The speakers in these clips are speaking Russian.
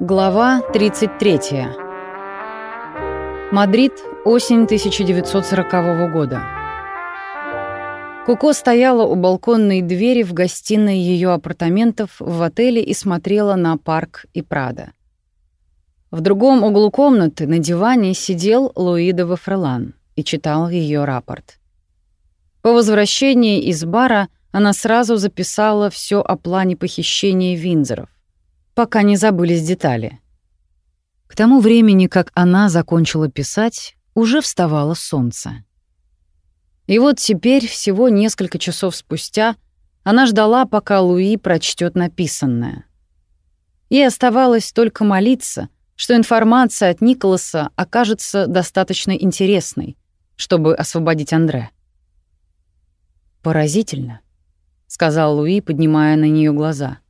Глава 33. Мадрид, осень 1940 года. Коко стояла у балконной двери в гостиной ее апартаментов в отеле и смотрела на парк и Прадо. В другом углу комнаты на диване сидел Луи де Вофрелан и читал ее рапорт. По возвращении из бара она сразу записала все о плане похищения Виндзоров пока не забылись детали. К тому времени, как она закончила писать, уже вставало солнце. И вот теперь, всего несколько часов спустя, она ждала, пока Луи прочтет написанное. Ей оставалось только молиться, что информация от Николаса окажется достаточно интересной, чтобы освободить Андре. «Поразительно», — сказал Луи, поднимая на нее глаза.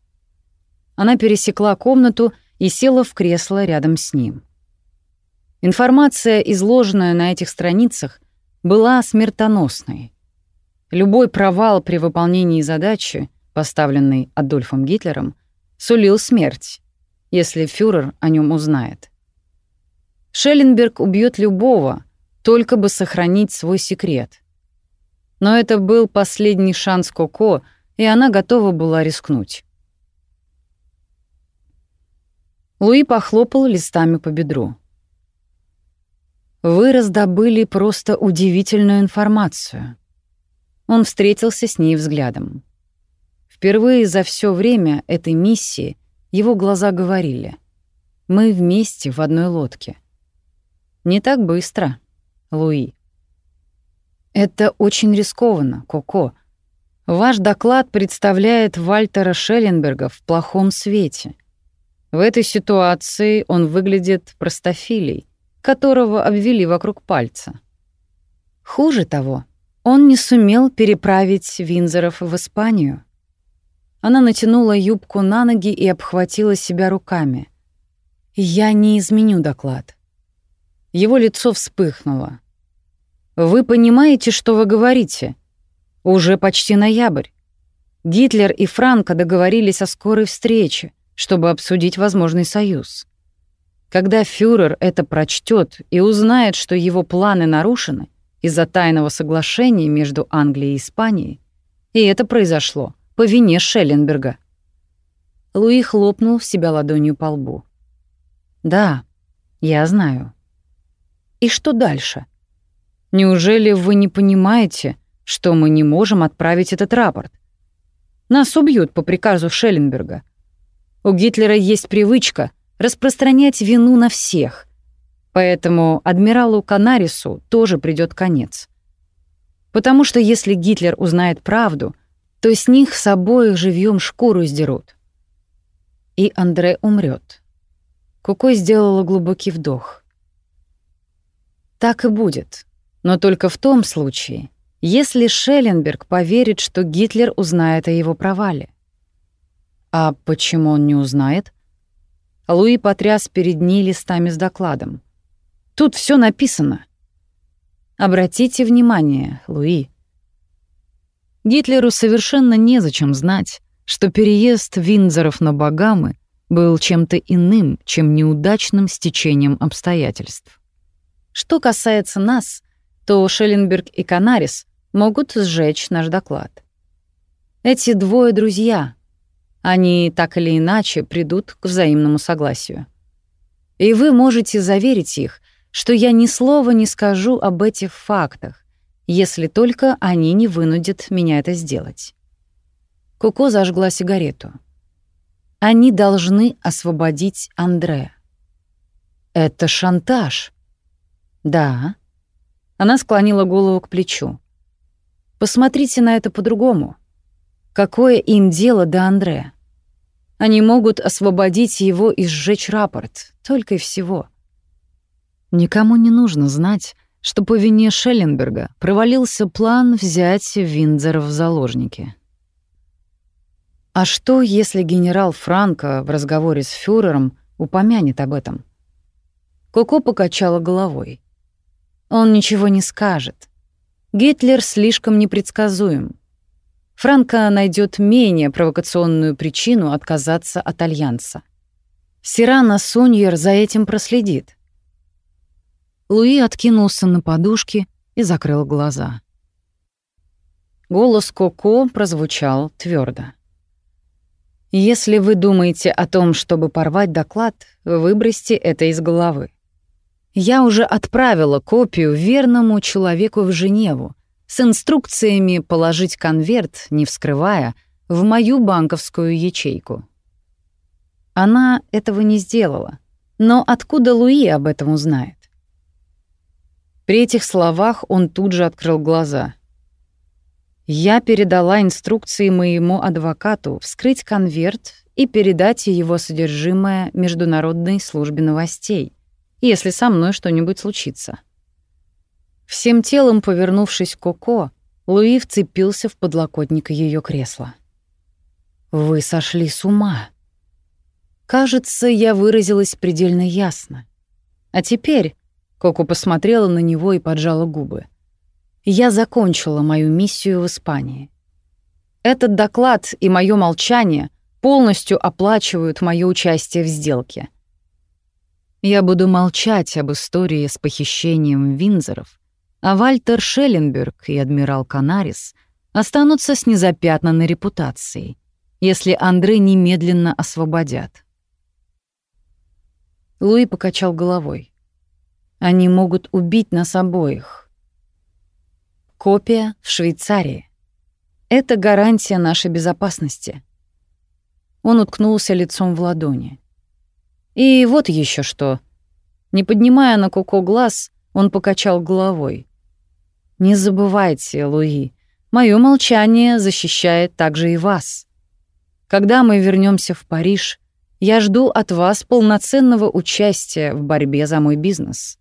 Она пересекла комнату и села в кресло рядом с ним. Информация, изложенная на этих страницах, была смертоносной. Любой провал при выполнении задачи, поставленной Адольфом Гитлером, сулил смерть, если фюрер о нем узнает. Шелленберг убьет любого, только бы сохранить свой секрет. Но это был последний шанс Коко, и она готова была рискнуть. Луи похлопал листами по бедру. «Вы раздобыли просто удивительную информацию». Он встретился с ней взглядом. Впервые за все время этой миссии его глаза говорили «Мы вместе в одной лодке». «Не так быстро, Луи». «Это очень рискованно, Коко. Ваш доклад представляет Вальтера Шелленберга в плохом свете». В этой ситуации он выглядит простофилей, которого обвели вокруг пальца. Хуже того, он не сумел переправить Винзоров в Испанию. Она натянула юбку на ноги и обхватила себя руками. «Я не изменю доклад». Его лицо вспыхнуло. «Вы понимаете, что вы говорите? Уже почти ноябрь. Гитлер и Франко договорились о скорой встрече чтобы обсудить возможный союз. Когда фюрер это прочтет и узнает, что его планы нарушены из-за тайного соглашения между Англией и Испанией, и это произошло по вине Шелленберга. Луи хлопнул себя ладонью по лбу. «Да, я знаю». «И что дальше? Неужели вы не понимаете, что мы не можем отправить этот рапорт? Нас убьют по приказу Шелленберга. У Гитлера есть привычка распространять вину на всех. Поэтому адмиралу Канарису тоже придёт конец. Потому что если Гитлер узнает правду, то с них с обоих живьём шкуру сдерут. И Андре умрёт. Куко сделала глубокий вдох. Так и будет, но только в том случае, если Шелленберг поверит, что Гитлер узнает о его провале. А почему он не узнает? Луи потряс перед ней листами с докладом. Тут все написано. Обратите внимание, Луи. Гитлеру совершенно незачем знать, что переезд Винзоров на Багамы был чем-то иным, чем неудачным стечением обстоятельств. Что касается нас, то Шелленберг и Канарис могут сжечь наш доклад. Эти двое друзья, они так или иначе придут к взаимному согласию. И вы можете заверить их, что я ни слова не скажу об этих фактах, если только они не вынудят меня это сделать. Куко зажгла сигарету. Они должны освободить Андре. Это шантаж. Да. Она склонила голову к плечу. Посмотрите на это по-другому. Какое им дело до Андре? Они могут освободить его и сжечь рапорт, только и всего. Никому не нужно знать, что по вине Шелленберга провалился план взять Виндзор в заложники. А что, если генерал Франко в разговоре с фюрером упомянет об этом? Коко покачала головой. Он ничего не скажет. Гитлер слишком непредсказуем. Франко найдет менее провокационную причину отказаться от альянса. Сирана Суньер за этим проследит. Луи откинулся на подушки и закрыл глаза. Голос Коко прозвучал твердо. «Если вы думаете о том, чтобы порвать доклад, выбросьте это из головы. Я уже отправила копию верному человеку в Женеву с инструкциями положить конверт, не вскрывая, в мою банковскую ячейку. Она этого не сделала. Но откуда Луи об этом узнает? При этих словах он тут же открыл глаза. Я передала инструкции моему адвокату вскрыть конверт и передать его содержимое Международной службе новостей, если со мной что-нибудь случится. Всем телом повернувшись к Коко, Луи вцепился в подлокотник ее кресла. «Вы сошли с ума!» Кажется, я выразилась предельно ясно. А теперь Коко посмотрела на него и поджала губы. Я закончила мою миссию в Испании. Этот доклад и мое молчание полностью оплачивают мое участие в сделке. Я буду молчать об истории с похищением Винзоров, а Вальтер Шелленберг и адмирал Канарис останутся с незапятнанной репутацией, если Андрей немедленно освободят. Луи покачал головой. Они могут убить нас обоих. Копия в Швейцарии. Это гарантия нашей безопасности. Он уткнулся лицом в ладони. И вот еще что. Не поднимая на Коко глаз, он покачал головой. «Не забывайте, Луи, мое молчание защищает также и вас. Когда мы вернемся в Париж, я жду от вас полноценного участия в борьбе за мой бизнес.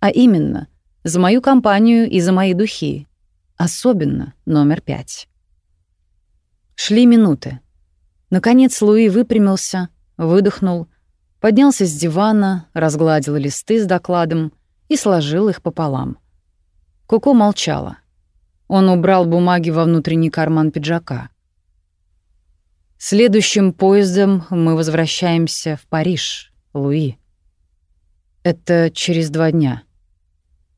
А именно, за мою компанию и за мои духи. Особенно номер пять. Шли минуты. Наконец Луи выпрямился, выдохнул, поднялся с дивана, разгладил листы с докладом и сложил их пополам. Коко молчала. Он убрал бумаги во внутренний карман пиджака. Следующим поездом мы возвращаемся в Париж, Луи. Это через два дня.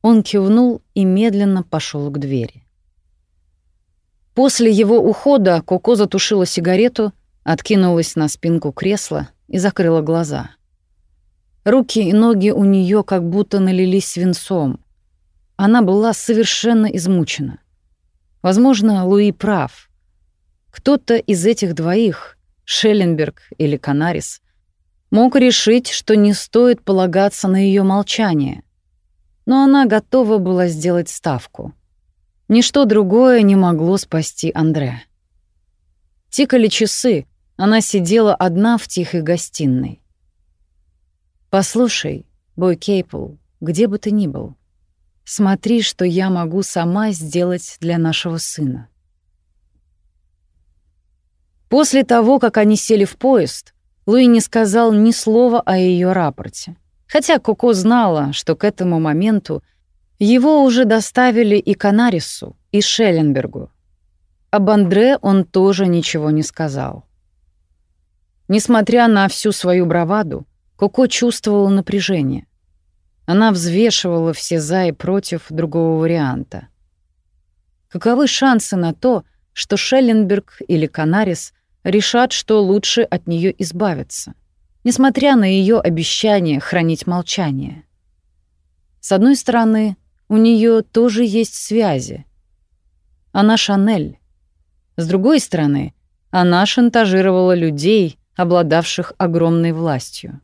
Он кивнул и медленно пошел к двери. После его ухода Коко затушила сигарету, откинулась на спинку кресла и закрыла глаза. Руки и ноги у нее как будто налились свинцом. Она была совершенно измучена. Возможно, Луи прав. Кто-то из этих двоих, Шелленберг или Канарис, мог решить, что не стоит полагаться на ее молчание. Но она готова была сделать ставку — Ничто другое не могло спасти Андре. Тикали часы, она сидела одна в тихой гостиной. «Послушай, Бой Кейпл, где бы ты ни был, смотри, что я могу сама сделать для нашего сына». После того, как они сели в поезд, Луи не сказал ни слова о ее рапорте. Хотя Коко знала, что к этому моменту его уже доставили и Канарису, и Шелленбергу. Об Андре он тоже ничего не сказал. Несмотря на всю свою браваду, Коко чувствовала напряжение. Она взвешивала все «за» и «против» другого варианта. Каковы шансы на то, что Шелленберг или Канарис решат, что лучше от нее избавиться, несмотря на ее обещание хранить молчание? С одной стороны, у нее тоже есть связи. Она Шанель. С другой стороны, она шантажировала людей, обладавших огромной властью.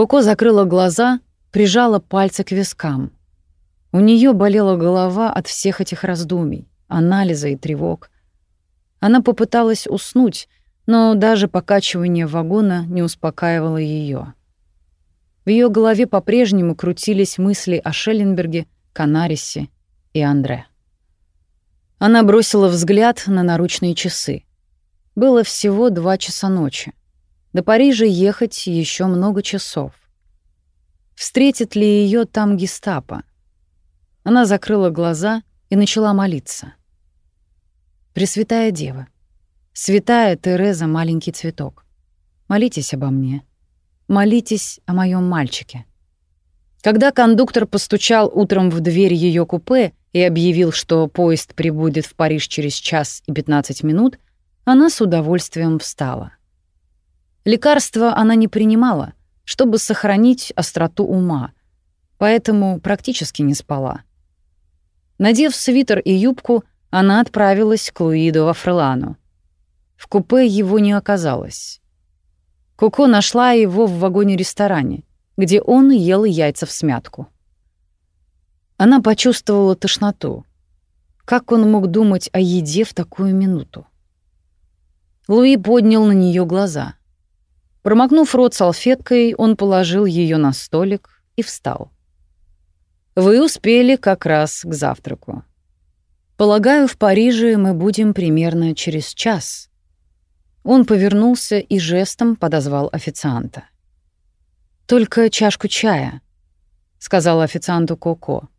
Коко закрыла глаза, прижала пальцы к вискам. У нее болела голова от всех этих раздумий, анализа и тревог. Она попыталась уснуть, но даже покачивание вагона не успокаивало ее. В ее голове по-прежнему крутились мысли о Шелленберге, Канарисе и Андре. Она бросила взгляд на наручные часы. Было всего два часа ночи. До Парижа ехать еще много часов. Встретит ли ее там гестапо? Она закрыла глаза и начала молиться. Пресвятая Дева, святая Тереза маленький цветок, молитесь обо мне. Молитесь о моем мальчике». Когда кондуктор постучал утром в дверь ее купе и объявил, что поезд прибудет в Париж через час и 15 минут, она с удовольствием встала. Лекарства она не принимала, чтобы сохранить остроту ума, поэтому практически не спала. Надев свитер и юбку, она отправилась к Луиду во Фрелану. В купе его не оказалось. Коко нашла его в вагоне-ресторане, где он ел яйца в смятку. Она почувствовала тошноту. Как он мог думать о еде в такую минуту? Луи поднял на нее глаза. Промокнув рот салфеткой, он положил ее на столик и встал. «Вы успели как раз к завтраку. Полагаю, в Париже мы будем примерно через час». Он повернулся и жестом подозвал официанта. «Только чашку чая», — сказал официанту Коко.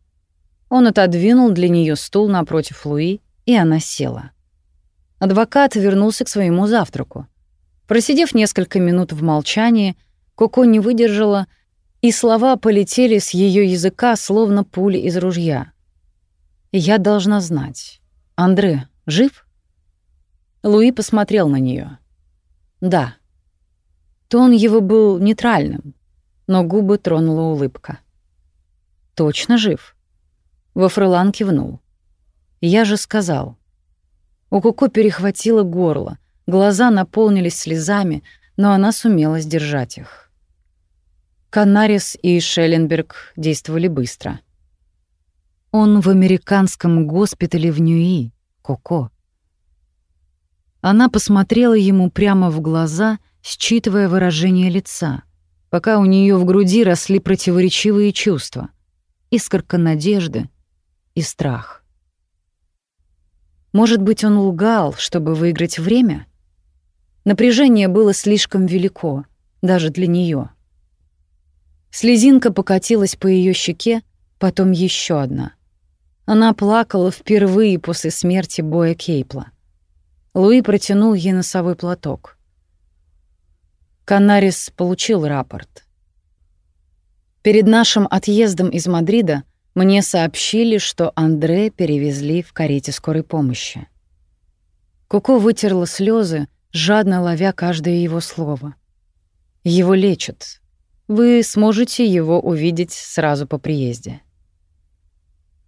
Он отодвинул для нее стул напротив Луи, и она села. Адвокат вернулся к своему завтраку. Просидев несколько минут в молчании, Коко не выдержала, и слова полетели с ее языка, словно пули из ружья. «Я должна знать. Андре жив?» Луи посмотрел на нее. «Да». Тон его был нейтральным, но губы тронула улыбка. «Точно жив?» Во Фролан кивнул. «Я же сказал». У Куко перехватило горло, глаза наполнились слезами, но она сумела сдержать их. Канарис и Шелленберг действовали быстро. Он в американском госпитале в Ньюи, Коко. Она посмотрела ему прямо в глаза, считывая выражение лица, пока у нее в груди росли противоречивые чувства. Искорка надежды, и страх. Может быть, он лгал, чтобы выиграть время? Напряжение было слишком велико, даже для нее. Слезинка покатилась по ее щеке, потом еще одна. Она плакала впервые после смерти Боя Кейпла. Луи протянул ей носовой платок. Канарис получил рапорт. Перед нашим отъездом из Мадрида мне сообщили, что Андре перевезли в карете скорой помощи. Куко вытерла слезы, жадно ловя каждое его слово. Его лечат. Вы сможете его увидеть сразу по приезде.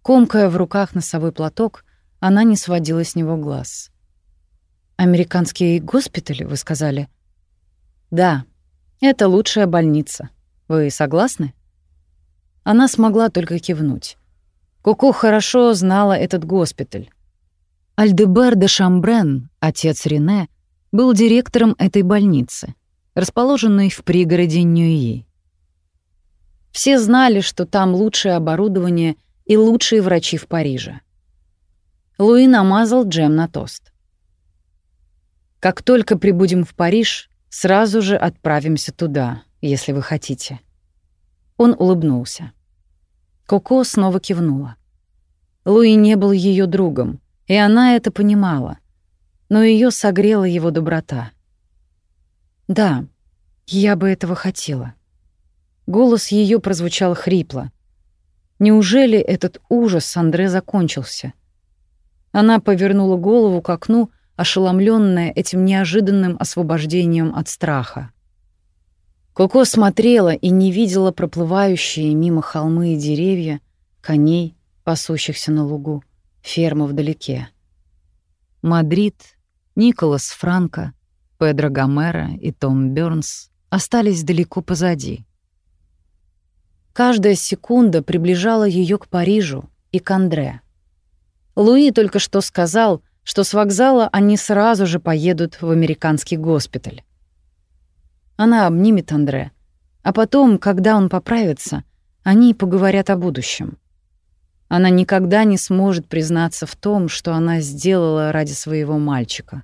Комкая в руках носовой платок, она не сводила с него глаз. «Американский госпиталь, вы сказали?» «Да, это лучшая больница. Вы согласны?» Она смогла только кивнуть. Коко хорошо знала этот госпиталь. Альдебар де Шамбрен, отец Рене, был директором этой больницы, расположенной в пригороде Ньюи. Все знали, что там лучшее оборудование и лучшие врачи в Париже. Луи намазал джем на тост. «Как только прибудем в Париж, сразу же отправимся туда, если вы хотите». Он улыбнулся. Коко снова кивнула. Луи не был ее другом, и она это понимала, но ее согрела его доброта. «Да, я бы этого хотела». Голос ее прозвучал хрипло. Неужели этот ужас Андре закончился? Она повернула голову к окну, ошеломленная этим неожиданным освобождением от страха. Коко смотрела и не видела проплывающие мимо холмы и деревья, коней, пасущихся на лугу, ферму вдалеке. Мадрид, Николас Франко, Педро Гомера и Том Бёрнс остались далеко позади. Каждая секунда приближала ее к Парижу и к Андре. Луи только что сказал, что с вокзала они сразу же поедут в американский госпиталь. Она обнимет Андре. А потом, когда он поправится, они поговорят о будущем. Она никогда не сможет признаться в том, что она сделала ради своего мальчика.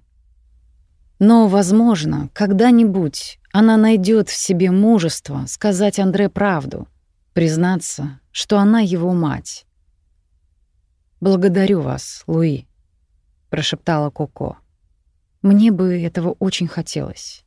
Но, возможно, когда-нибудь она найдет в себе мужество сказать Андре правду, признаться, что она его мать. «Благодарю вас, Луи», — прошептала Коко. «Мне бы этого очень хотелось».